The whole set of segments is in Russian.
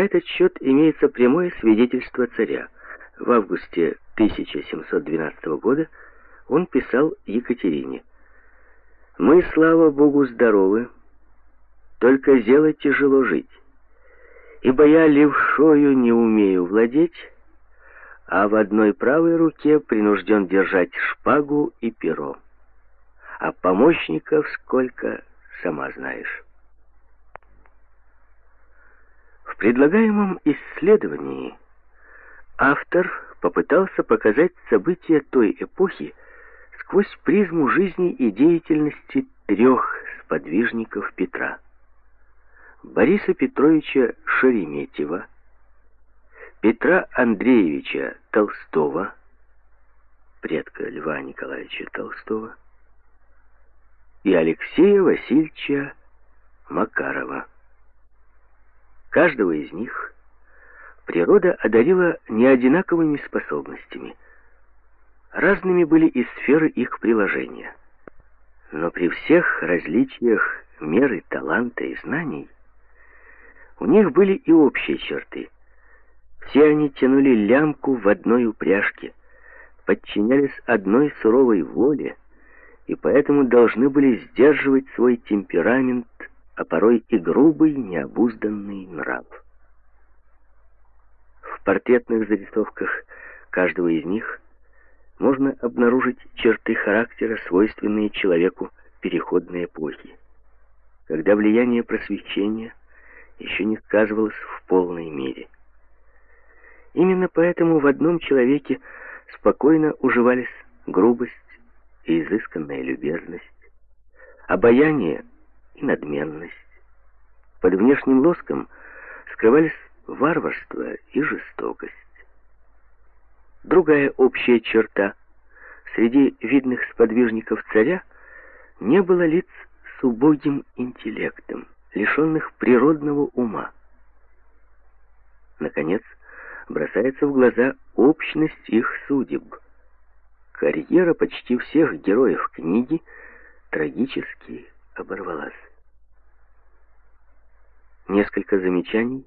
На этот счет имеется прямое свидетельство царя. В августе 1712 года он писал Екатерине. «Мы, слава Богу, здоровы, только зело тяжело жить, ибо я левшою не умею владеть, а в одной правой руке принужден держать шпагу и перо. А помощников сколько, сама знаешь». В предлагаемом исследовании автор попытался показать события той эпохи сквозь призму жизни и деятельности трех сподвижников Петра. Бориса Петровича Шереметьева, Петра Андреевича Толстого, предка Льва Николаевича Толстого, и Алексея Васильевича Макарова. Каждого из них природа одарила неодинаковыми способностями. Разными были и сферы их приложения. Но при всех различиях меры таланта и знаний у них были и общие черты. Все они тянули лямку в одной упряжке, подчинялись одной суровой воле и поэтому должны были сдерживать свой темперамент а порой и грубый, необузданный нрав. В портретных зарисовках каждого из них можно обнаружить черты характера, свойственные человеку переходной эпохи, когда влияние просвещения еще не сказывалось в полной мере. Именно поэтому в одном человеке спокойно уживались грубость и изысканная любезность, обаяние и надменность. Под внешним лоском скрывались варварство и жестокость. Другая общая черта. Среди видных сподвижников царя не было лиц с убогим интеллектом, лишенных природного ума. Наконец, бросается в глаза общность их судеб. Карьера почти всех героев книги трагически оборвалась. Несколько замечаний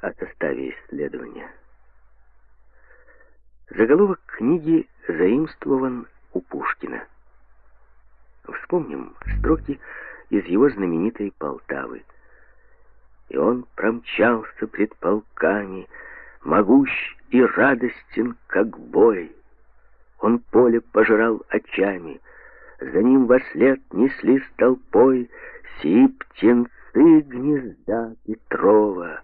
о составе исследования. Заголовок книги заимствован у Пушкина. Вспомним строки из его знаменитой Полтавы. И он промчался пред полками, могущ и радостен, как бой. Он поле пожирал очами, за ним во след неслись толпой сии птенцы, ты гнезда Петрова,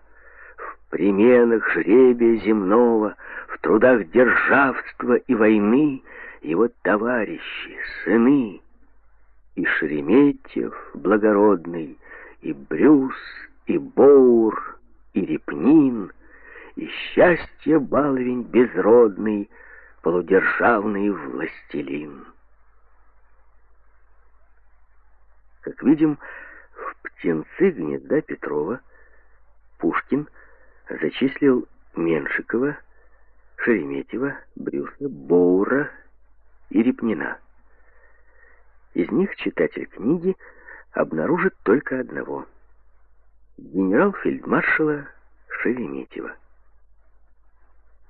в применах жребия земного, в трудах державства и войны его товарищи, сыны, и Шереметьев благородный, и Брюс, и Боур, и Репнин, и счастье баловень безродный, полудержавный властелин. Как видим, в птенцы гнезда Петрова Пушкин зачислил Меншикова, Шереметьева, Брюса, Боура и Репнина. Из них читатель книги обнаружит только одного — генерал-фельдмаршала Шереметьева.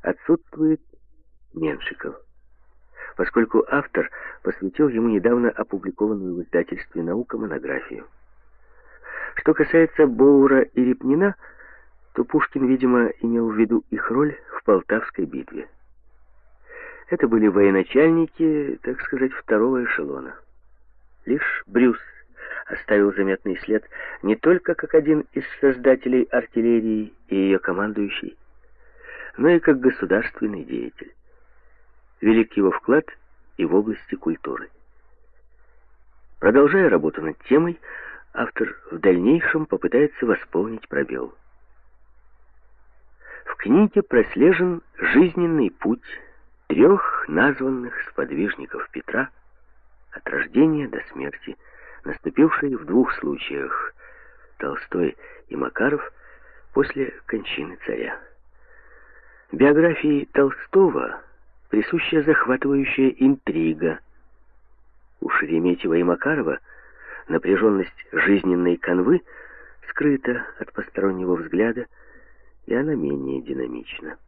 Отсутствует Меншиков, поскольку автор посвятил ему недавно опубликованную в издательстве «Наука» монографию. Что касается Боура и Репнина, то Пушкин, видимо, имел в виду их роль в Полтавской битве. Это были военачальники, так сказать, второго эшелона. Лишь Брюс оставил заметный след не только как один из создателей артиллерии и ее командующий, но и как государственный деятель. Велик его вклад и в области культуры. Продолжая работу над темой, автор в дальнейшем попытается восполнить пробел. В книге прослежен жизненный путь трех названных сподвижников Петра от рождения до смерти, наступившей в двух случаях Толстой и Макаров после кончины царя. Биографии Толстого присуща захватывающая интрига. У Шереметьева и Макарова – Напряженность жизненной канвы скрыта от постороннего взгляда, и она менее динамична.